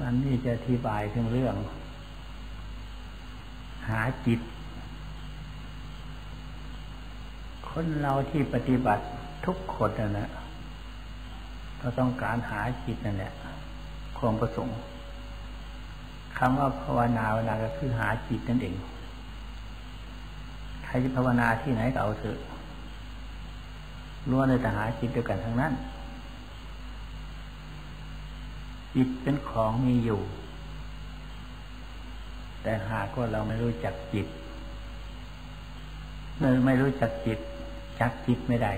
วันนี้จะอธิบายถึงเรื่อง หาจิต คนเราที่ปฏิบัติทุกคนนั่นแหละก็ต้องการหาจิตนั่นแหละความประสงค์คำว่าภาวนาเวลาก็คือหาจิตนั่นเองใครจะภาวนาที่ไหนก็เอาเถอะล้วนเลยแต่หาจิตเดียวกันทั้งนั้น จิตเป็นของมีอยู่ แต่หากว่าเราไม่รู้จักจิตเมื่อไม่รู้จักจิต จักจิตไม่ได้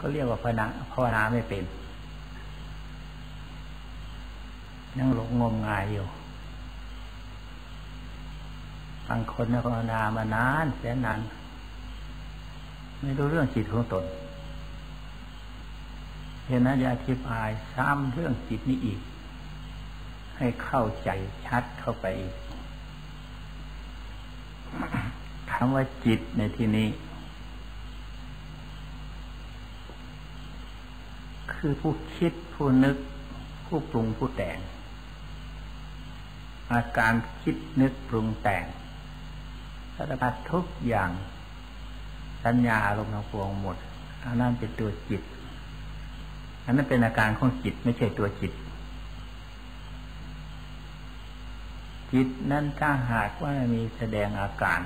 ก็เรียกว่าภาวนาภาวนาไม่เป็นยังหลงงมงายอยู่บางคนภาวนามานานแสนนานไม่รู้เรื่องจิตของตน เห็นนั้นจะอธิบายซ้ำเรื่องจิตนี้อีก ให้เข้าใจชัดเข้าไปอีกคำว่าจิตในที่นี้ คือผู้คิดผู้นึก ผู้ปรุงผู้แต่ง อาการคิดนึกปรุงแต่งสารพัดทุกอย่างสัญญาอารมณ์ทั้งปวงหมดอันนั้นเป็นตัวจิต อันนั้นเป็นอาการของจิตไม่ใช่ตัวจิต จิตนั้นถ้าหากว่ามีแสดงอาการ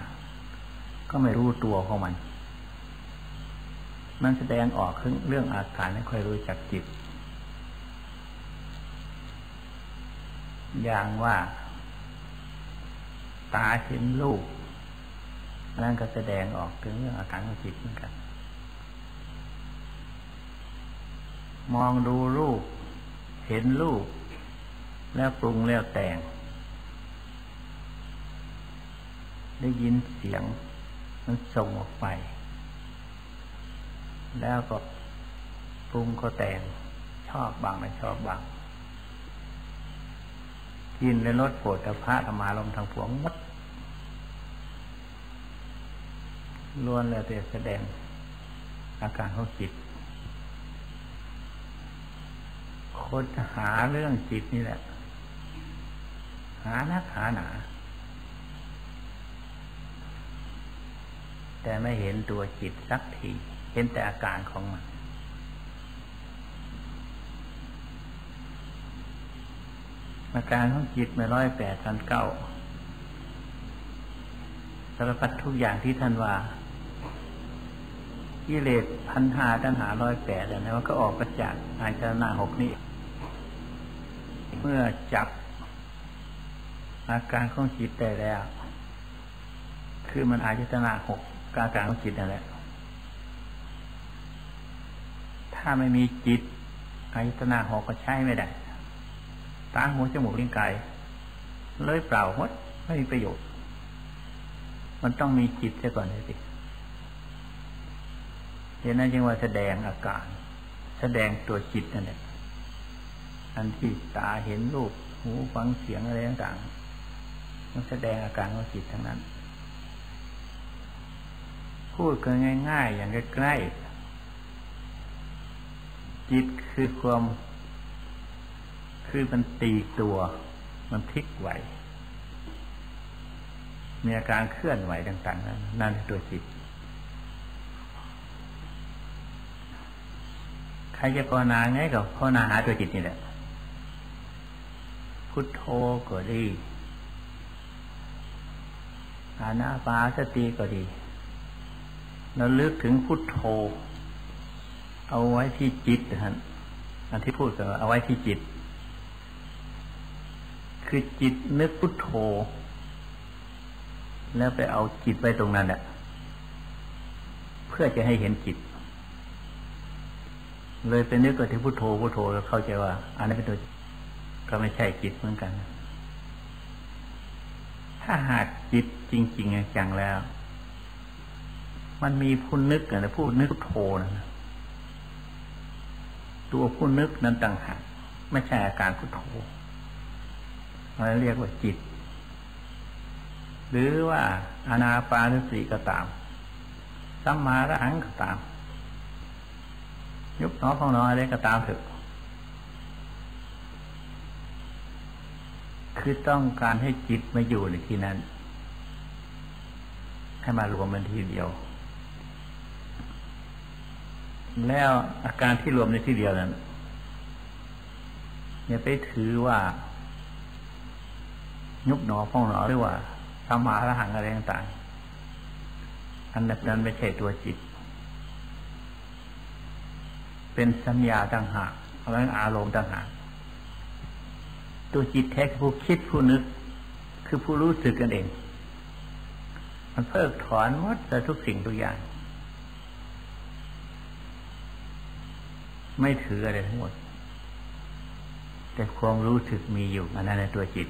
ก็ไม่รู้ตัวของมัน มันแสดงออกเรื่องอาการไม่ค่อยรู้จักจิต อย่างว่า ตาเห็นรูปนั่นก็แสดงออกถึงเรื่องอาการของจิตเหมือนกัน มองดูรูป เห็นรูป แล้วปรุงแล้วแต่ง ได้ยินเสียง มันส่งออกไป แล้วก็ปรุงก็แต่ง ชอบบางไม่ชอบบางกินและลดโผฏฐะธรรมาลมทางผวงมดล้วนแล้วแต่แสดงอาการของจิต คนหาเรื่องจิตนี่แหละ หานักหาหนา แต่ไม่เห็นตัวจิตสักที เห็นแต่อาการของมัน อาการของจิตไม่ร้อยแปดพันเก้าสารพัดทุกอย่างที่ท่านว่ากิเลสพันหาตัณหาร้อยแปดนะมันก็ออกมาจากอายตนะหกนี้ เมื่อจับ อาการของจิตได้แล้ว คือมันอายตนะหกอาการของจิตนั่นแหละ ถ้าไม่มีจิตอายตนะหกก็ใช้ไม่ได้ ตาหูจมูกลิ้นกายเลยเปล่าหมดไม่มีประโยชน์ มันต้องมีจิตเสียก่อนเลยสิเห็นนั้นจึงว่าแสดงอาการ แสดงตัวจิตนั่นแหละ อันที่ตาเห็นรูป หูฟังเสียงอะไรต่างๆมันแสดงอาการของจิตทั้งนั้น พูดกันง่าย ๆ อย่างใกล้ๆจิตคือความคือมันตีตัว มันพลิกไหว มีอาการเคลื่อนไหวต่าง ๆ นั้นนั่นตัวจิต ใครจะภาวนาไงก็ภาวนาหาตัวจิตนี่แหละ พุทโธก็ดีอานาปาสติก็ดีเราลึกถึงพุทโธ เอาไว้ที่จิตนะอันที่พูดก็เอาไว้ที่จิต คือจิตนึกพุทโธ แล้วไปเอาจิตไปตรงนั้นแหละเพื่อจะให้เห็นจิต เลยเป็นนึกว่าที่พุทโธพุทโธแล้วเข้าใจว่า อันนี้เป็นตัว ก็ไม่ใช่จิตเหมือนกัน ถ้าหากจิตจริงๆจังแล้ว มันมีผู้นึกนะผู้นึกพุทโธนะตัวผู้นึกนั้นต่างหากไม่ใช่อาการพุทโธเราเรียกว่าจิต หรือว่าอนาปานสติก็ตามสัมมาระหังก็ตาม ยุบหนอพองหนออะไรก็ตามเถอะ คือต้องการให้จิตมาอยู่ในที่นั้น ให้มารวมมันทีเดียว แล้วอาการที่รวมในที่เดียวนั้นอย่าไปถือว่า ยุบหนอพองหนอหรือว่าสมาระหังอะไรต่างๆอันนั้นไม่ใช่ตัวจิต เป็นสัญญาต่างหากเพราะนั้นอารมณ์ต่างหาก ตัวจิตแท้ผู้คิดผู้นึก คือผู้รู้สึกกันเอง มันเพิกถอนหมดแต่ทุกสิ่งทุกอย่าง ไม่ถืออะไรทั้งหมด แต่ความรู้สึกมีอยู่อันนั้นในตัวจิต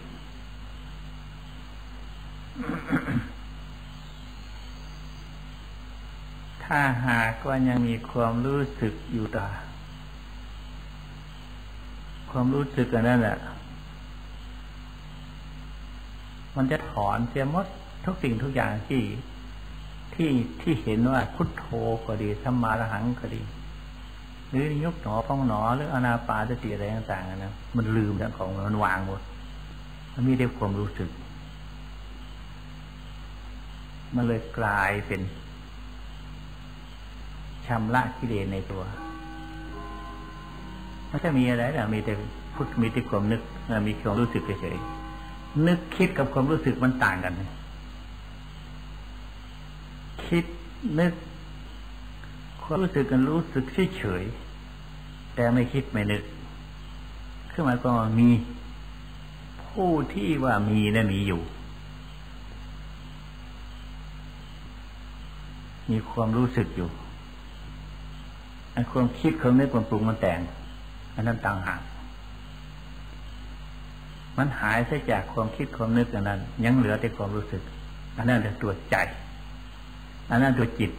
ถ้าหากว่ายังมีความรู้สึกอยู่ตาความรู้สึกอันนั้นแหละ มันจะถอนเสียมดทุกสิ่งทุกอย่างที่ที่ที่เห็นว่าพุทโธก็ดีสัมมาระหังก็ดี หรือยุบหนอพองหนอหรืออนาปาสติอะไรต่างๆนะมันลืมทั้งของมันวางหมดมันมีแต่ความรู้สึก มันเลยกลายเป็นชำระกิเลสในตัวมันจะมีอะไรแต่มีแต่พุทมีแต่ความนึกมีความรู้สึกเฉย นึกคิดกับความรู้สึกมันต่างกันคิดนึกความรู้สึกกันรู้สึกเฉยแต่ไม่คิดไม่นึกคือหมายความว่ามี ผู้ที่ว่ามีและมีอยู่ มีความรู้สึกอยู่อันความคิดความนึกความปรุงมันแต่งอันนั้นต่างหาก มันหายไปจากความคิดความนึกอันนั้น ยังเหลือแต่ความรู้สึก อันนั้นเป็นตัวใจ อันนั้นตัวจิต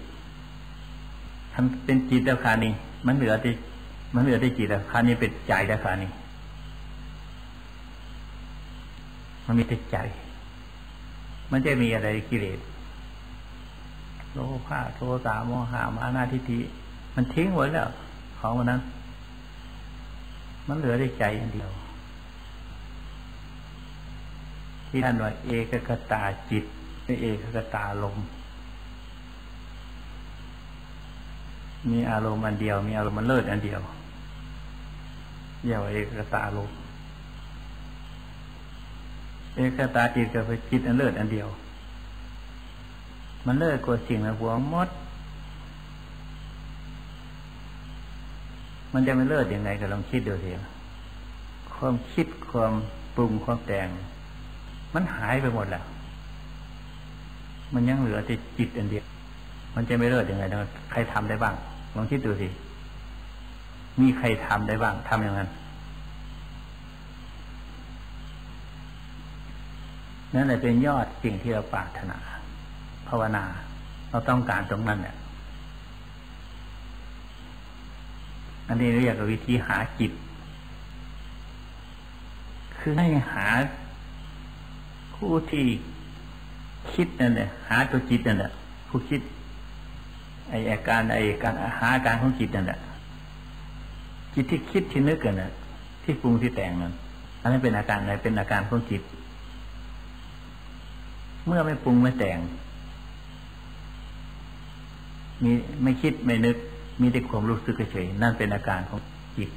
ทำเป็นจิตแล้วคานี้ มันเหลือที่มันเหลือที่จิตแล้วคานี้เป็นใจแล้วคานี้ มันมีแต่ใจ มันจะมีอะไรกิเลสโลภะโทสะโมหะมานาทิฏฐิมันทิ้งไว้แล้ว ของมันนั้น มันเหลือได้ใจอย่างเดียว ที่ท่านว่าเอกกตาจิตไม่เอกกตาลมมีอารมณ์อันเดียว มีอารมณ์มันเลิศอันเดียวเรียกว่าเอกกตาลมเอกตาจิตกับจิตอันเลิศอันเดียว มันเลิศกว่าสิ่งในหัวมด มันจะไม่เลิศยังไงก็ลองคิดดูเถอะความคิดความปรุงความแต่ง มันหายไปหมดแล้ว มันยังเหลือแต่จิตอันเดียว มันจะไม่เลิศยังไงนะใครทำได้บ้าง ลองคิดดูสิ มีใครทำได้บ้างทำอย่างนั้น นั่นแหละเป็นยอดสิ่งที่เราปรารถนา ภาวนา เราต้องการตรงนั้นเนี่ยอันนี้เรียกว่าวิธีหาจิต คือให้หา ผู้ที่คิดนั่นแหละหาตัวจิตนั่นแหละผู้คิดไออาการไอการหาอาการของจิตนั่นแหละจิตที่คิดที่นึกกันน่ะ ที่ปรุงที่แต่งนั้นอันนั้นเป็นอาการอะไรเป็นอาการของจิต เมื่อไม่ปรุงไม่แต่ง มีไม่คิดไม่นึก มีแต่ความรู้สึกเฉยนั่นเป็นอาการของจิต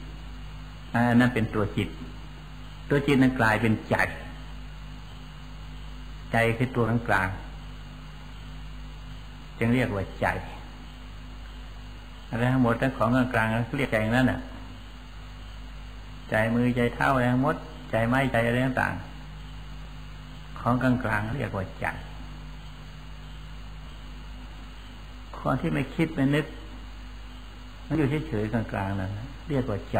อันนั้นเป็นตัวจิต ตัวจิตนั้นกลายเป็นใจ ใจคือตัวกลางจึงเรียกว่าใจอะไรทั้งหมดทั้งของกลางกลางเรียกใจนั่นน่ะ ใจมือใจเท้าอะไรทั้งหมด ใจไม้ใจอะไรต่างๆของกลางกลางเรียกว่าใจคนที่ไม่คิดไม่นึก มันอยู่เฉยๆกลางๆนั้นเรียกว่าใจ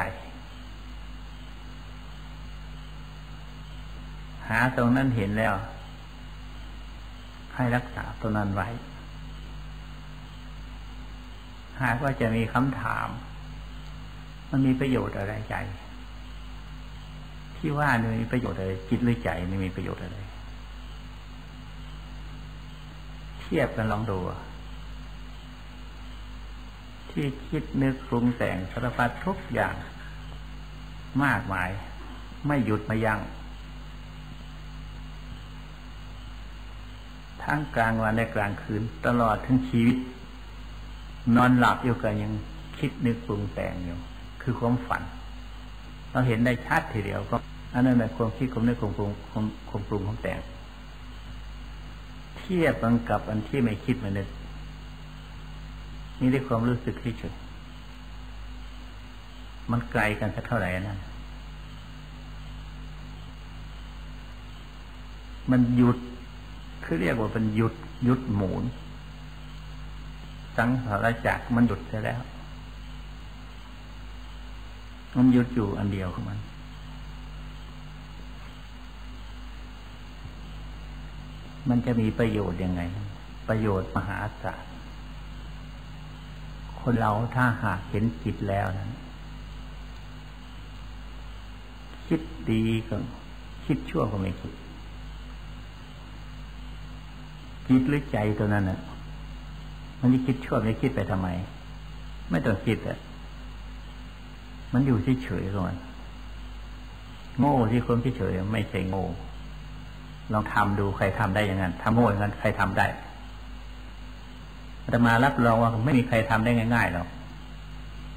หาตรงนั้นเห็นแล้ว ให้รักษาตัวนั้นไว้ หากว่าจะมีคำถาม มันมีประโยชน์อะไรใจ ที่ว่านี่มีประโยชน์อะไรจิตหรือใจไม่มีประโยชน์อะไร เทียบกันลองดู ที่คิดนึกปรุงแต่งสารพัดทุกอย่าง มากมาย ไม่หยุดไม่ยัง้ง ทั้งกลางวันและกลางคืน ตลอดทั้งชีวิต นอนหลับอยู่กันยังคิดนึกปรุงแต่งอยู่คือความฝัน เราเห็นได้ชัดทีเดียวก็อันนั้นแหละความคิดความนึกความปรุงความปรุงความแต่ง เทียบกันกับอันที่ไม่คิดมานึกนี่ได้ความรู้สึกที่เฉยมันไกลกันสักเท่าไหร่นั่นมันหยุด คือเรียกว่าเป็นหยุดหยุดหมุนสังสารจักรมันหยุดไปแล้ว มันหยุดอยู่อันเดียวของมันมันจะมีประโยชน์ยังไง ประโยชน์มหาศาลคนเราถ้าหากเห็นจิตแล้วนั้นคิดดีก็คิดชั่วก็ไม่คิด จิตหรือใจตัวนั้นน่ะ มันจะคิดชั่วไม่คิดไปทำไม ไม่ต้องคิดอะมันอยู่เฉยๆก่อนโง่ที่คนเฉยๆไม่ใช่โง่ลองทำดูใครทำได้อย่างนั้นทำโง่อย่างนั้นใครทำได้แต่มารับรองว่าไม่มีใครทำได้ง่ายๆหรอก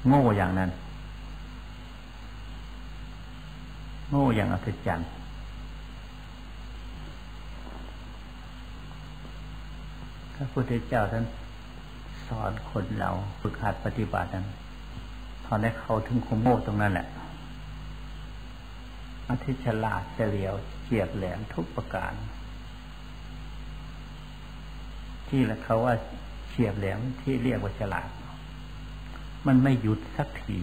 โง่อย่างนั้น โง่อย่างอัศจรรย์ ระพุทธเจ้าท่านสอนคนเราฝึกหัดปฏิบัตินั้นตอนได้เขาถึงคุมโมตรงนั้นแหละอัธิฉลาดเฉลียวเฉียบแหลมทุกประการ ที่ละเขาว่าเฉียบแหลมที่เรียกว่าฉลาด มันไม่หยุดสักที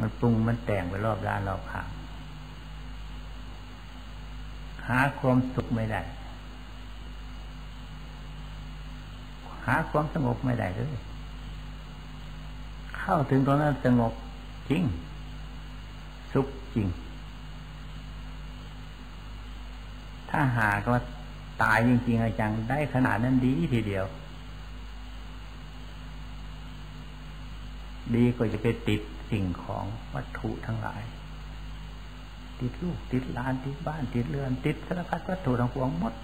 มันปรุงมันแต่งไปรอบด้านรอบข้าง หาความสุขไม่ได้ หาความสงบไม่ได้เลยเข้าถึงตรงนั้นสงบจริง สุขจริง ถ้าหากว่าตายจริงๆอาจังได้ขนาดนั้นดีทีเดียว ดีกว่าจะไปติดสิ่งของวัตถุทั้งหลาย ติดลูกติดลานติดบ้านติดเรือน ติดสารพัดวัตถุทั้งปวงหมด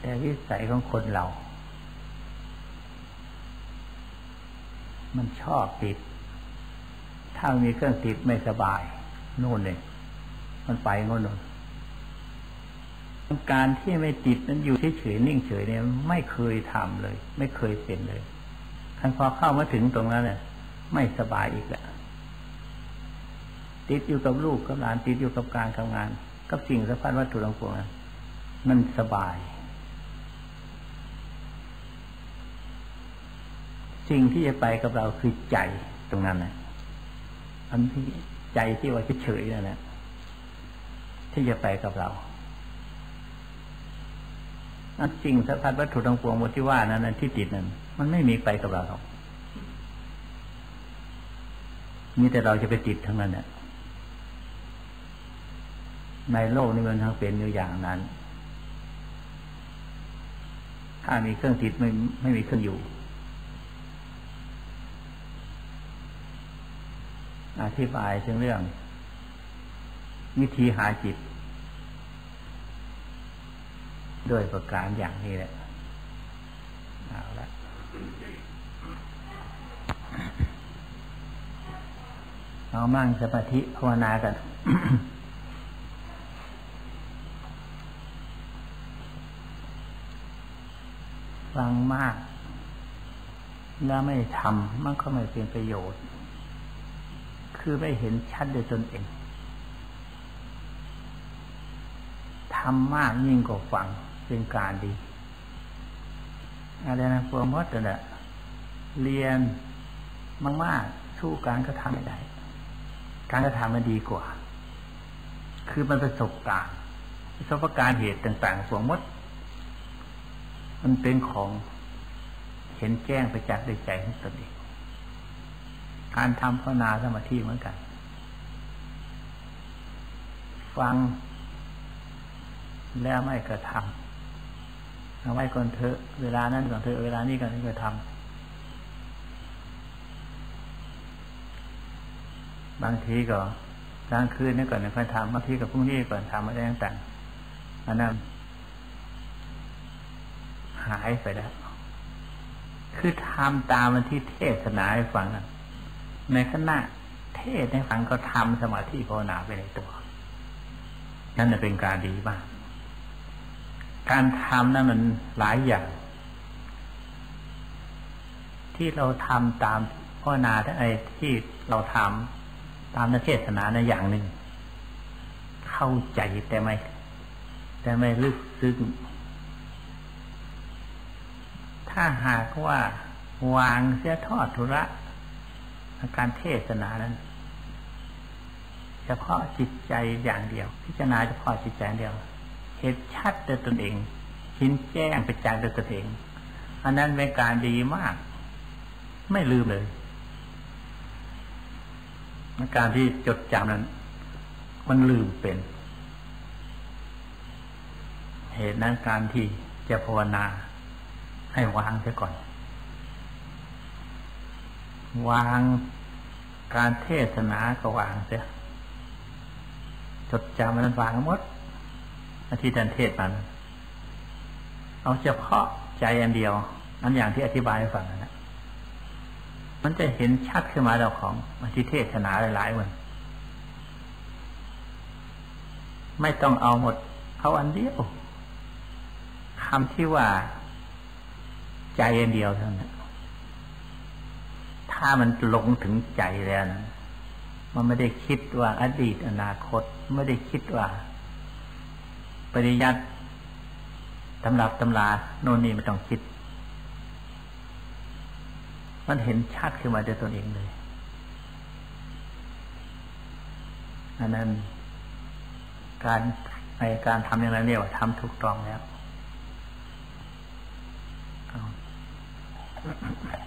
แต่วิสัยของคนเรา มันชอบติด ถ้ามีเครื่องติดไม่สบายโน่นเลยมันไปโน่นการที่ไม่ติดนั้นอยู่เฉยๆนิ่งเฉยเนี่ยไม่เคยทำเลย ไม่เคยเป็นเลยคันพอเข้ามาถึงตรงนั้นเนี่ยไม่สบายอีกแล้ว ติดอยู่กับลูกกับหลานติดอยู่กับการทำงาน กับสิ่งสัมพันวัตถุต่างๆมันสบาย สิ่งที่จะไปกับเราคือใจตรงนั้นนะอันที่ใจที่ว่าเฉยๆนั่นแหละที่จะไปกับเราอันสิ่งสัมพันวัตถุต่างๆหมดที่ว่านั้นที่ติดนั้น มันไม่มีไปกับเราหรอกมีแต่เราจะไปติดทั้งนั้นเนี่ย ในโลกนี้มันทั้งเป็นอยู่อย่างนั้น ถ้ามีเครื่องติดไม่ไม่มีเครื่องอยู่อธิบายถึงเรื่อง วิธีหาจิต ด้วยประการอย่างนี้แหละเอาละเอามั่งสมาธิภาวนากัน ฟังมาก แล้วไม่ทำมันก็ไม่เป็นประโยชน์ คือไม่เห็นชัดโดยตนเองทำมากยิ่งกว่าฟังเป็นการดีอะไรนะพวกมดเนี่ยเรียนมากๆสู้การกระทำไม่ได้ การกระทำมันดีกว่า คือมันประสบการณ์ประสบการณ์เหตุต่างๆสวงมด มันเป็นของเห็นแจ้งไปจากในใจของตนเองการทำภาวนาสมาธิเหมือนกัน ฟัง แล้วไม่กระทำเอาไว้ก่อนเถอะเวลานั้นก่อนเถอะเวลานี้ก่อนที่จะทำบางทีก็กลางคืนนี่ก่อนค่อยทำบางทีกับพรุ่งนี้ก่อนทำอะไรต่างๆอันนั้น หายไปแล้ว คือทำตามมันที่เทศนาให้ฟังนในขณะเทศให้ฟังก็ทำสมาธิภาวนาไปในตัว นั่นจะเป็นการดีมาก การทำนั้นมันหลายอย่าง ที่เราทำตามภาวนาไอ้ที่เราทำตามนเทศนาในอย่างหนึ่ง เข้าใจแต่ไม่ แต่ไม่ลึกซึ้ง ถ้าหากว่าวางเสียทอดทุระการเทศนานั้นเฉพาะจิตใจอย่างเดียว พิจารณาเฉพาะจิตใจเดียวเห็นชัดด้วยตนเองชินแจ้งไปจากด้วยตนเองอันนั้นเป็นการดีมาก ไม่ลืมเลยการที่จดจำนั้น มันลืมเป็น เหตุนั้นการที่จะภาวนา ให้วางเสียก่อน วางการเทศนาก็วางเสียจดจำมันวางหมดอาทิตย์นันเทศมันเอาเฉพาะใจอันเดียวอันอย่างที่อธิบายให้ฟังนะมันจะเห็นชัดขึ้นมาเราของอาทิเทศนาหลายๆวันไม่ต้องเอาหมด เอาอันเดียวคำที่ว่า ใจอันเดียวเท่านั้นถ้ามันลงถึงใจแล้วนะมันไม่ได้คิดว่าอดีตอนาคต ไม่ได้คิดว่า ปริยัติตำรับตำราโน่นนี่ไม่ต้องคิด มันเห็นชัดขึ้นมาด้วยตนเองเลยอันนั้นการในการทำอย่างไรเรียกว่าทำถูกต้องแล้ว Thank you.